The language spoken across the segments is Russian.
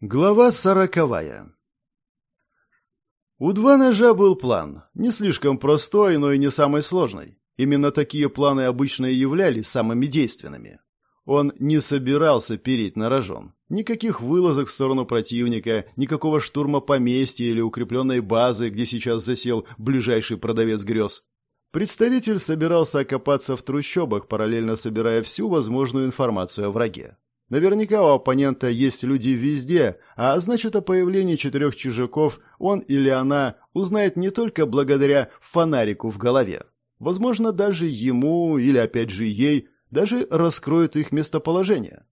Глава сороковая У два ножа был план, не слишком простой, но и не самый сложный. Именно такие планы обычно и являлись самыми действенными. Он не собирался переть на рожон. Никаких вылазок в сторону противника, никакого штурма поместья или укрепленной базы, где сейчас засел ближайший продавец грез. Представитель собирался окопаться в трущобах, параллельно собирая всю возможную информацию о враге. Наверняка у оппонента есть люди везде, а значит о появлении четырех чужаков он или она узнает не только благодаря фонарику в голове. Возможно, даже ему или опять же ей даже раскроют их местоположение.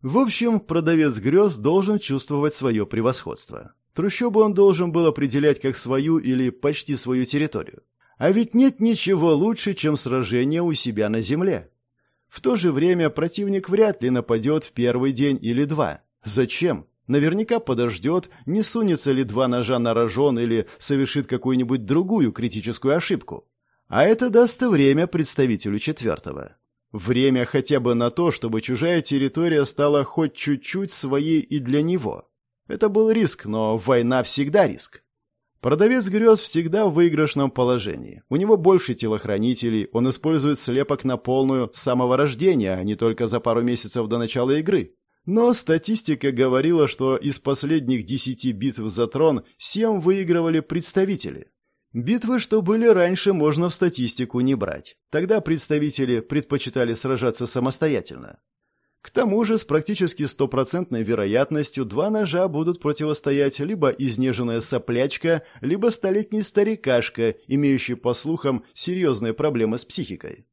В общем, продавец грез должен чувствовать свое превосходство. Трущобу он должен был определять как свою или почти свою территорию. А ведь нет ничего лучше, чем сражение у себя на земле. В то же время противник вряд ли нападет в первый день или два. Зачем? Наверняка подождет, не сунется ли два ножа на рожон или совершит какую-нибудь другую критическую ошибку. А это даст время представителю четвертого. Время хотя бы на то, чтобы чужая территория стала хоть чуть-чуть своей и для него. Это был риск, но война всегда риск. Продавец грез всегда в выигрышном положении. У него больше телохранителей, он использует слепок на полную с самого рождения, а не только за пару месяцев до начала игры. Но статистика говорила, что из последних десяти битв за трон семь выигрывали представители. Битвы, что были раньше, можно в статистику не брать. Тогда представители предпочитали сражаться самостоятельно. К тому же с практически стопроцентной вероятностью два ножа будут противостоять либо изнеженная соплячка, либо столетний старикашка, имеющий, по слухам, серьезные проблемы с психикой.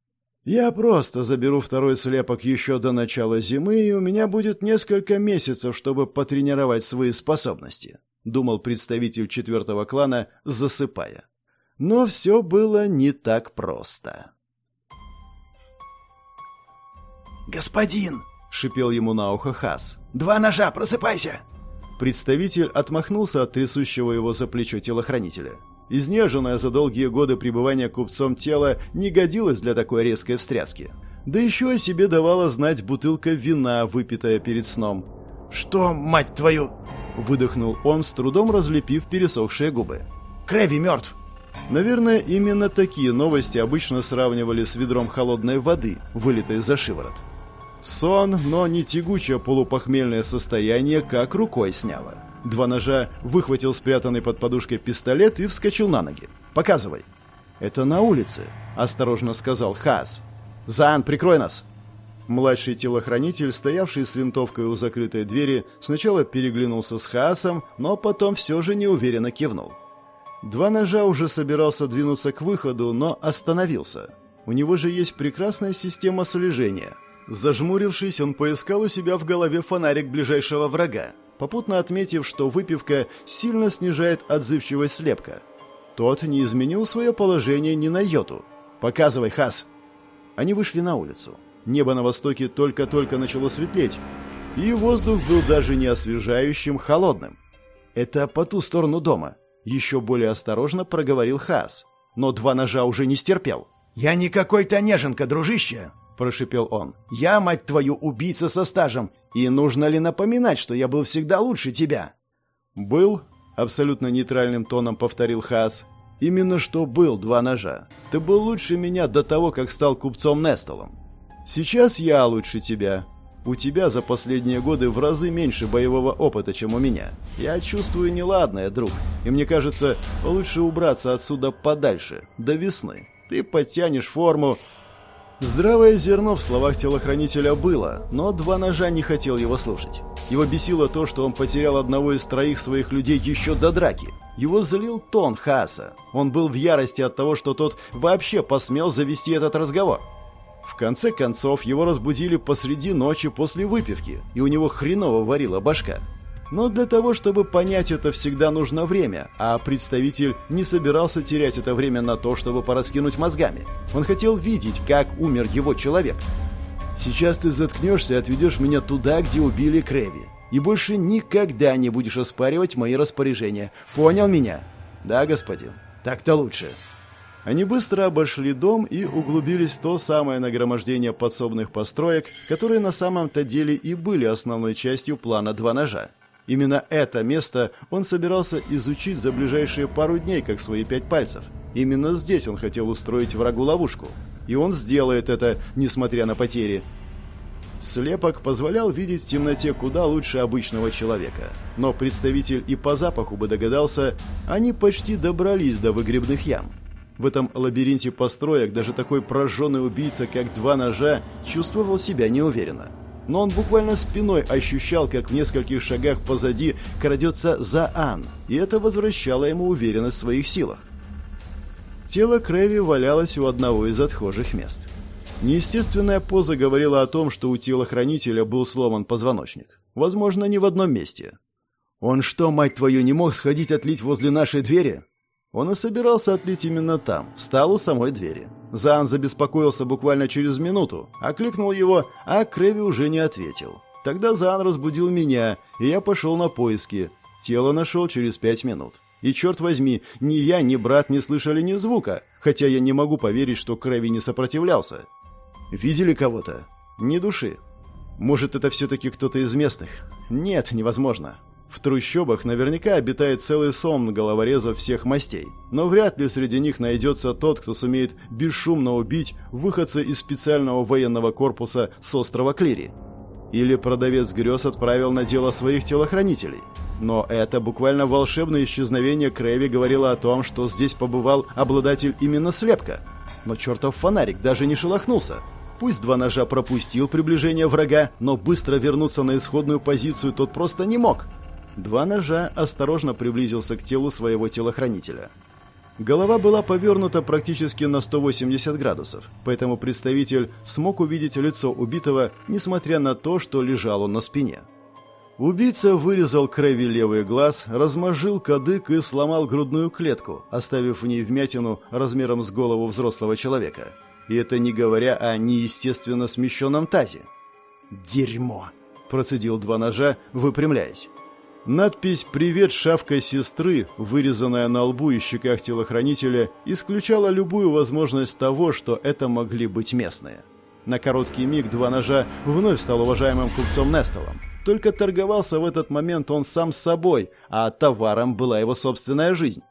Я просто заберу второй слепок еще до начала зимы, и у меня будет несколько месяцев, чтобы потренировать свои способности, думал представитель четвертого клана, засыпая. Но все было не так просто. «Господин!» — шипел ему на ухо Хас. «Два ножа, просыпайся!» Представитель отмахнулся от трясущего его за плечо телохранителя. Изнеженное за долгие годы пребывания купцом тело не годилось для такой резкой встряски. Да еще о себе давала знать бутылка вина, выпитая перед сном. «Что, мать твою?» — выдохнул он, с трудом разлепив пересохшие губы. «Крэви мертв!» Наверное, именно такие новости обычно сравнивали с ведром холодной воды, вылитой за шиворот. Сон, но не тягучее полупохмельное состояние, как рукой сняло. Два ножа выхватил спрятанный под подушкой пистолет и вскочил на ноги. «Показывай». «Это на улице», — осторожно сказал Хас. «Зан, прикрой нас!» Младший телохранитель, стоявший с винтовкой у закрытой двери, сначала переглянулся с Хаасом, но потом все же неуверенно кивнул. Два ножа уже собирался двинуться к выходу, но остановился. У него же есть прекрасная система слежения — Зажмурившись, он поискал у себя в голове фонарик ближайшего врага, попутно отметив, что выпивка сильно снижает отзывчивость слепка. Тот не изменил свое положение ни на йоту. «Показывай, Хас!» Они вышли на улицу. Небо на востоке только-только начало светлеть, и воздух был даже не освежающим, холодным. «Это по ту сторону дома», — еще более осторожно проговорил Хас. Но два ножа уже не стерпел. «Я не какой-то неженка, дружище!» Прошипел он. «Я, мать твою, убийца со стажем, и нужно ли напоминать, что я был всегда лучше тебя?» «Был?» — абсолютно нейтральным тоном повторил Хаас. «Именно что был два ножа. Ты был лучше меня до того, как стал купцом Нестолом. Сейчас я лучше тебя. У тебя за последние годы в разы меньше боевого опыта, чем у меня. Я чувствую неладное, друг, и мне кажется, лучше убраться отсюда подальше, до весны. Ты подтянешь форму, Здравое зерно в словах телохранителя было, но два ножа не хотел его слушать. Его бесило то, что он потерял одного из троих своих людей еще до драки. Его злил тон Хаса. Он был в ярости от того, что тот вообще посмел завести этот разговор. В конце концов, его разбудили посреди ночи после выпивки, и у него хреново варила башка. Но для того, чтобы понять это, всегда нужно время, а представитель не собирался терять это время на то, чтобы пораскинуть мозгами. Он хотел видеть, как умер его человек. «Сейчас ты заткнешься и отведешь меня туда, где убили Крэви, и больше никогда не будешь оспаривать мои распоряжения. Понял меня?» «Да, господин. Так-то лучше». Они быстро обошли дом и углубились в то самое нагромождение подсобных построек, которые на самом-то деле и были основной частью плана «Два ножа». Именно это место он собирался изучить за ближайшие пару дней, как свои пять пальцев. Именно здесь он хотел устроить врагу ловушку. И он сделает это, несмотря на потери. Слепок позволял видеть в темноте куда лучше обычного человека. Но представитель и по запаху бы догадался, они почти добрались до выгребных ям. В этом лабиринте построек даже такой прожженный убийца, как два ножа, чувствовал себя неуверенно. Но он буквально спиной ощущал, как в нескольких шагах позади крадется Заан, и это возвращало ему уверенность в своих силах. Тело Крэви валялось у одного из отхожих мест. Неестественная поза говорила о том, что у телохранителя был сломан позвоночник. Возможно, не в одном месте. «Он что, мать твою, не мог сходить отлить возле нашей двери?» Он и собирался отлить именно там, встал у самой двери. Заан забеспокоился буквально через минуту, окликнул его, а Крэви уже не ответил. Тогда Заан разбудил меня, и я пошел на поиски. Тело нашел через пять минут. И, черт возьми, ни я, ни брат не слышали ни звука, хотя я не могу поверить, что Крэви не сопротивлялся. Видели кого-то? Ни души. Может, это все-таки кто-то из местных? Нет, невозможно. В трущобах наверняка обитает целый сом головорезов всех мастей, но вряд ли среди них найдется тот, кто сумеет бесшумно убить выходца из специального военного корпуса с острова Клири. Или продавец грез отправил на дело своих телохранителей. Но это буквально волшебное исчезновение Крэви говорило о том, что здесь побывал обладатель именно слепка. Но чертов фонарик даже не шелохнулся. Пусть два ножа пропустил приближение врага, но быстро вернуться на исходную позицию тот просто не мог. Два ножа осторожно приблизился к телу своего телохранителя. Голова была повернута практически на 180 градусов, поэтому представитель смог увидеть лицо убитого, несмотря на то, что лежал он на спине. Убийца вырезал Крэви левый глаз, размозжил кадык и сломал грудную клетку, оставив в ней вмятину размером с голову взрослого человека. И это не говоря о неестественно смещенном тазе. «Дерьмо!» – процедил два ножа, выпрямляясь. Надпись «Привет, шавка сестры», вырезанная на лбу и щеках телохранителя, исключала любую возможность того, что это могли быть местные. На короткий миг два ножа вновь стал уважаемым купцом Нестолом. Только торговался в этот момент он сам с собой, а товаром была его собственная жизнь.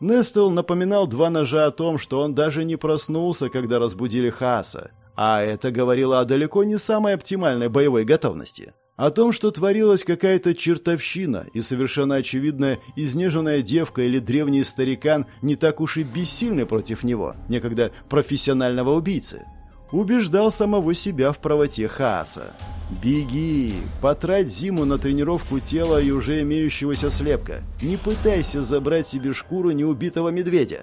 Нестол напоминал два ножа о том, что он даже не проснулся, когда разбудили Хааса, а это говорило о далеко не самой оптимальной боевой готовности. О том, что творилась какая-то чертовщина, и совершенно очевидно, изнеженная девка или древний старикан не так уж и бессильны против него, некогда профессионального убийцы. Убеждал самого себя в правоте Хааса. «Беги! Потрать зиму на тренировку тела и уже имеющегося слепка. Не пытайся забрать себе шкуру неубитого медведя!»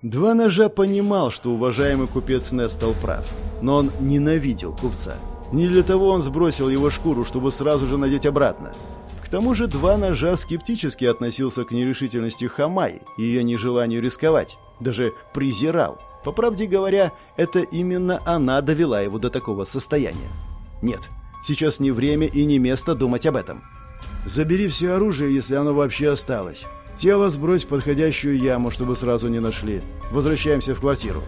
Два ножа понимал, что уважаемый купец Нестал прав, но он ненавидел купца. Не для того он сбросил его шкуру, чтобы сразу же надеть обратно. К тому же два ножа скептически относился к нерешительности Хамай и ее нежеланию рисковать. Даже презирал. По правде говоря, это именно она довела его до такого состояния. Нет, сейчас не время и не место думать об этом. «Забери все оружие, если оно вообще осталось. Тело сбрось в подходящую яму, чтобы сразу не нашли. Возвращаемся в квартиру».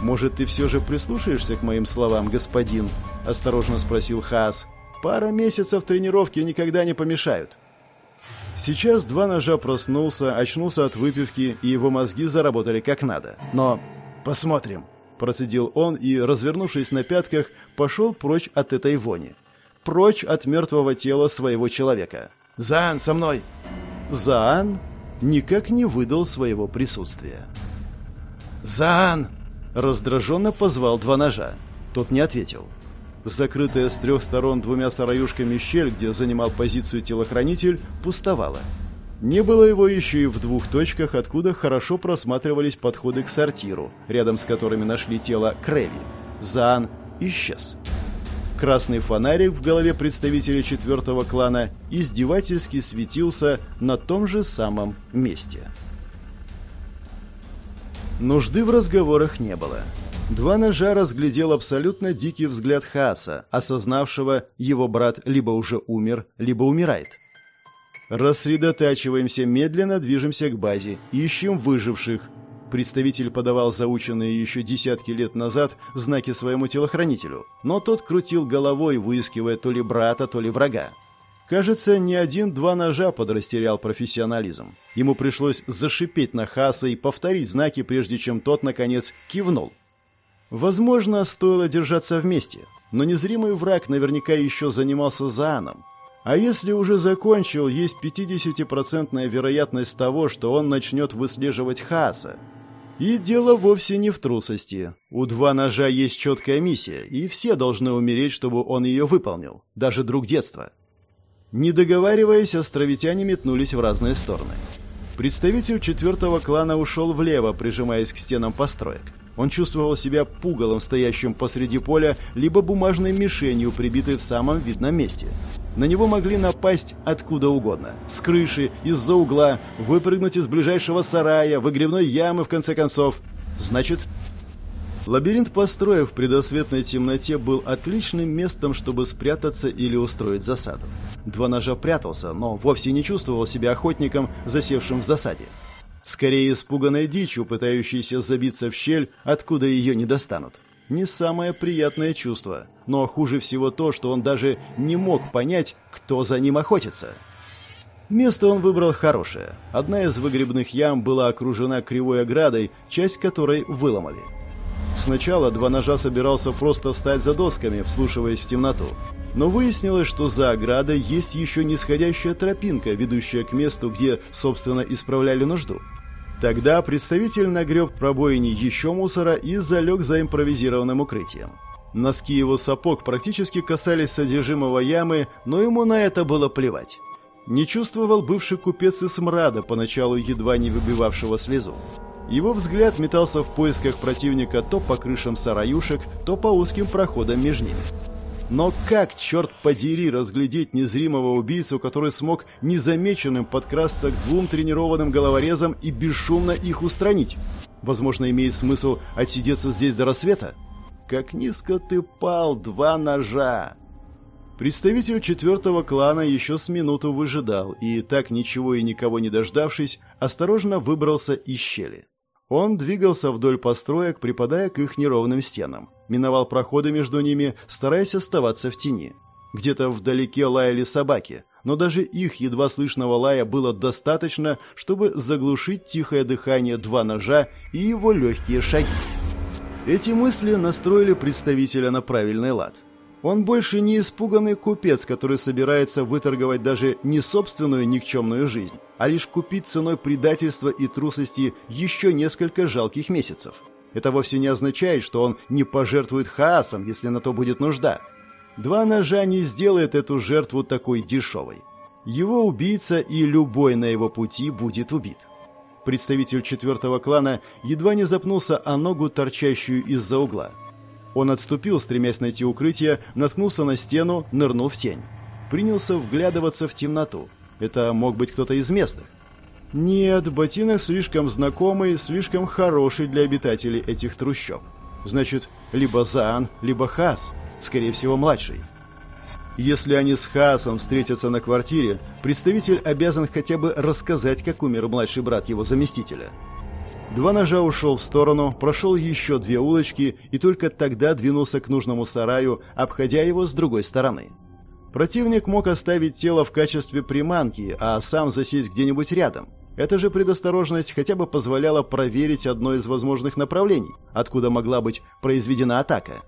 «Может, ты все же прислушаешься к моим словам, господин?» – осторожно спросил Хаас. «Пара месяцев тренировки никогда не помешают». Сейчас два ножа проснулся, очнулся от выпивки, и его мозги заработали как надо. Но посмотрим. Процедил он и, развернувшись на пятках, пошел прочь от этой вони. Прочь от мертвого тела своего человека. «Заан, со мной!» Заан никак не выдал своего присутствия. «Заан!» Раздраженно позвал два ножа. Тот не ответил. Закрытая с трех сторон двумя сараюшками щель, где занимал позицию телохранитель, пустовала. Не было его еще и в двух точках, откуда хорошо просматривались подходы к сортиру, рядом с которыми нашли тело Креви. Заан исчез. Красный фонарик в голове представителя четвертого клана издевательски светился на том же самом месте. Нужды в разговорах не было. Два ножа разглядел абсолютно дикий взгляд Хааса, осознавшего, его брат либо уже умер, либо умирает. Рассредотачиваемся, медленно движемся к базе, ищем выживших. Представитель подавал заученные еще десятки лет назад знаки своему телохранителю, но тот крутил головой, выискивая то ли брата, то ли врага. Кажется, не один-два ножа подрастерял профессионализм. Ему пришлось зашипеть на Хаса и повторить знаки, прежде чем тот, наконец, кивнул. Возможно, стоило держаться вместе, но незримый враг наверняка еще занимался Зааном. А если уже закончил, есть 50% вероятность того, что он начнет выслеживать Хаса. И дело вовсе не в трусости. У два ножа есть четкая миссия, и все должны умереть, чтобы он ее выполнил, даже друг детства. Не договариваясь, островитяне метнулись в разные стороны. Представитель четвертого клана ушел влево, прижимаясь к стенам построек. Он чувствовал себя пугалом, стоящим посреди поля, либо бумажной мишенью, прибитой в самом видном месте. На него могли напасть откуда угодно. С крыши, из-за угла, выпрыгнуть из ближайшего сарая, выгребной ямы, в конце концов. Значит, лабиринт построек в предосветной темноте был отличным местом, чтобы спрятаться или устроить засаду. Два ножа прятался, но вовсе не чувствовал себя охотником, засевшим в засаде. Скорее испуганной дичью, пытающейся забиться в щель, откуда ее не достанут. Не самое приятное чувство, но хуже всего то, что он даже не мог понять, кто за ним охотится. Место он выбрал хорошее. Одна из выгребных ям была окружена кривой оградой, часть которой выломали. Сначала два ножа собирался просто встать за досками, вслушиваясь в темноту. Но выяснилось, что за оградой есть еще нисходящая тропинка, ведущая к месту, где, собственно, исправляли нужду. Тогда представитель нагреб пробоине еще мусора и залег за импровизированным укрытием. Носки его сапог практически касались содержимого ямы, но ему на это было плевать. Не чувствовал бывший купец и смрада, поначалу едва не выбивавшего слезу. Его взгляд метался в поисках противника то по крышам сараюшек, то по узким проходам между ними. Но как, черт подери, разглядеть незримого убийцу, который смог незамеченным подкрасться к двум тренированным головорезам и бесшумно их устранить? Возможно, имеет смысл отсидеться здесь до рассвета? Как низко ты пал, два ножа! Представитель четвертого клана еще с минуту выжидал и, так ничего и никого не дождавшись, осторожно выбрался из щели. Он двигался вдоль построек, припадая к их неровным стенам. Миновал проходы между ними, стараясь оставаться в тени. Где-то вдалеке лаяли собаки, но даже их едва слышного лая было достаточно, чтобы заглушить тихое дыхание два ножа и его легкие шаги. Эти мысли настроили представителя на правильный лад. Он больше не испуганный купец, который собирается выторговать даже не собственную никчемную жизнь, а лишь купить ценой предательства и трусости еще несколько жалких месяцев. Это вовсе не означает, что он не пожертвует хаосом, если на то будет нужда. Два ножа не сделает эту жертву такой дешевой. Его убийца и любой на его пути будет убит. Представитель четвертого клана едва не запнулся о ногу, торчащую из-за угла. Он отступил, стремясь найти укрытие, наткнулся на стену, нырнул в тень. Принялся вглядываться в темноту. Это мог быть кто-то из местных. Нет, ботинок слишком знакомый, слишком хороший для обитателей этих трущоб. Значит, либо Заан, либо Хас, скорее всего, младший. Если они с Хаасом встретятся на квартире, представитель обязан хотя бы рассказать, как умер младший брат его заместителя. Два ножа ушел в сторону, прошел еще две улочки и только тогда двинулся к нужному сараю, обходя его с другой стороны. Противник мог оставить тело в качестве приманки, а сам засесть где-нибудь рядом. Эта же предосторожность хотя бы позволяла проверить одно из возможных направлений, откуда могла быть произведена атака.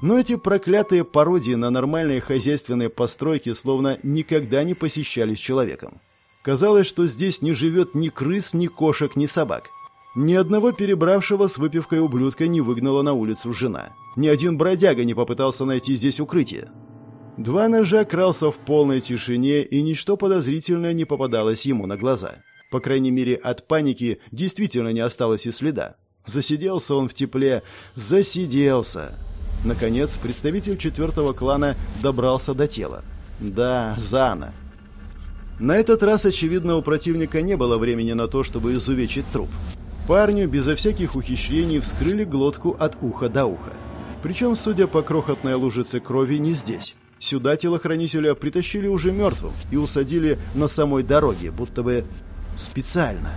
Но эти проклятые пародии на нормальные хозяйственные постройки словно никогда не посещались человеком. Казалось, что здесь не живет ни крыс, ни кошек, ни собак. Ни одного перебравшего с выпивкой ублюдка не выгнала на улицу жена. Ни один бродяга не попытался найти здесь укрытие. Два ножа крался в полной тишине, и ничто подозрительное не попадалось ему на глаза. По крайней мере, от паники действительно не осталось и следа. Засиделся он в тепле, засиделся. Наконец, представитель четвертого клана добрался до тела. Да, Зана. На этот раз, очевидно, у противника не было времени на то, чтобы изувечить труп. Парню безо всяких ухищрений вскрыли глотку от уха до уха. Причем, судя по крохотной лужице крови, не здесь. Сюда телохранителя притащили уже мертвым и усадили на самой дороге, будто бы специально.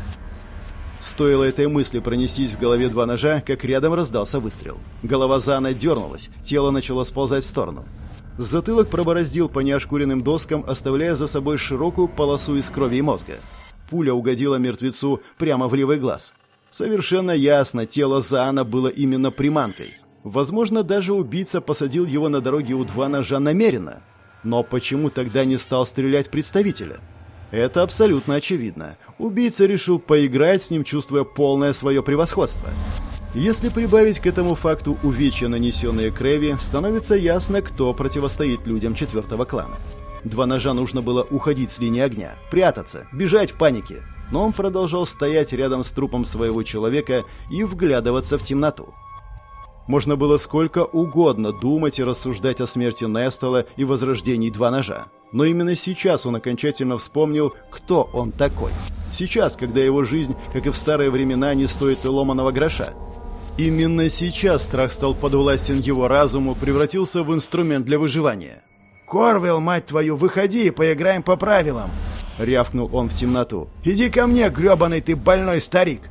Стоило этой мысли пронестись в голове два ножа, как рядом раздался выстрел. Голова Зана дернулась, тело начало сползать в сторону. Затылок пробороздил по неошкуренным доскам, оставляя за собой широкую полосу из крови и мозга. Пуля угодила мертвецу прямо в левый глаз. Совершенно ясно, тело Заана было именно приманкой. Возможно, даже убийца посадил его на дороге у два ножа намеренно. Но почему тогда не стал стрелять представителя? Это абсолютно очевидно. Убийца решил поиграть с ним, чувствуя полное свое превосходство. Если прибавить к этому факту увечья, нанесенные Креви, становится ясно, кто противостоит людям четвертого клана. Два ножа нужно было уходить с линии огня, прятаться, бежать в панике. Но он продолжал стоять рядом с трупом своего человека и вглядываться в темноту. Можно было сколько угодно думать и рассуждать о смерти Нестола и возрождении Два Ножа. Но именно сейчас он окончательно вспомнил, кто он такой. Сейчас, когда его жизнь, как и в старые времена, не стоит и ломаного гроша. Именно сейчас страх стал подвластен его разуму, превратился в инструмент для выживания. «Корвелл, мать твою, выходи и поиграем по правилам!» Рявкнул он в темноту. «Иди ко мне, гребаный ты больной старик!»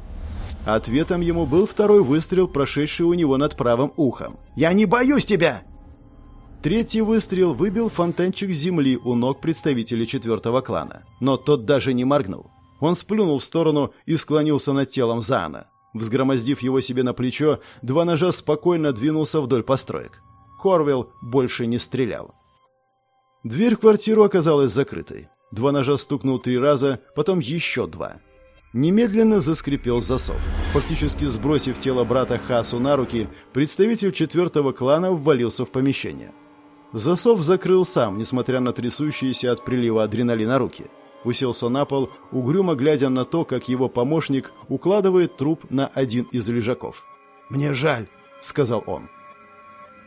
Ответом ему был второй выстрел, прошедший у него над правым ухом. «Я не боюсь тебя!» Третий выстрел выбил фонтанчик земли у ног представителей четвертого клана. Но тот даже не моргнул. Он сплюнул в сторону и склонился над телом Зана. Взгромоздив его себе на плечо, два ножа спокойно двинулся вдоль построек. Хорвилл больше не стрелял. Дверь в квартиру оказалась закрытой. Два ножа стукнул три раза, потом еще два. Немедленно заскрипел засов. Фактически сбросив тело брата Хасу на руки, представитель четвертого клана ввалился в помещение. Засов закрыл сам, несмотря на трясущиеся от прилива адреналина руки. Уселся на пол, угрюмо глядя на то, как его помощник укладывает труп на один из лежаков. «Мне жаль», — сказал он.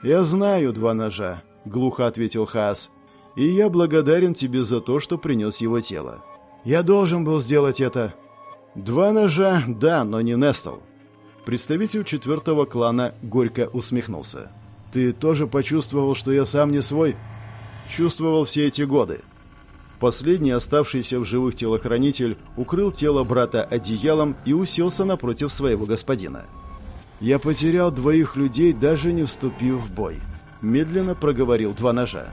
«Я знаю два ножа», — глухо ответил Хаас. «И я благодарен тебе за то, что принес его тело». «Я должен был сделать это», Два ножа, да, но не Нестл. Представитель четвертого клана горько усмехнулся. Ты тоже почувствовал, что я сам не свой? Чувствовал все эти годы. Последний оставшийся в живых телохранитель укрыл тело брата одеялом и уселся напротив своего господина. «Я потерял двоих людей, даже не вступив в бой», — медленно проговорил два ножа.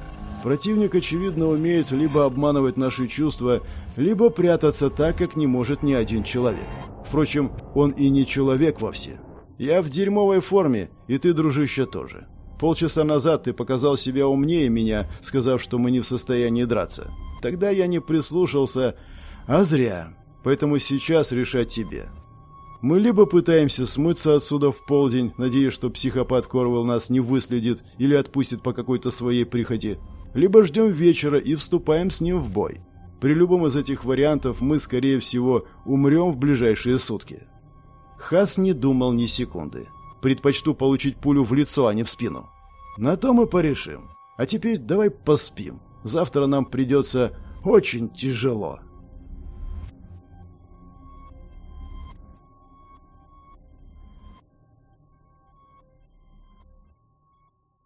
«Противник, очевидно, умеет либо обманывать наши чувства, либо прятаться так, как не может ни один человек. Впрочем, он и не человек вовсе. Я в дерьмовой форме, и ты, дружище, тоже. Полчаса назад ты показал себя умнее меня, сказав, что мы не в состоянии драться. Тогда я не прислушался, а зря. Поэтому сейчас решать тебе. Мы либо пытаемся смыться отсюда в полдень, надеясь, что психопат Корвелл нас не выследит или отпустит по какой-то своей прихоти, либо ждем вечера и вступаем с ним в бой. При любом из этих вариантов мы, скорее всего, умрем в ближайшие сутки. Хас не думал ни секунды. Предпочту получить пулю в лицо, а не в спину. На то мы порешим. А теперь давай поспим. Завтра нам придется очень тяжело.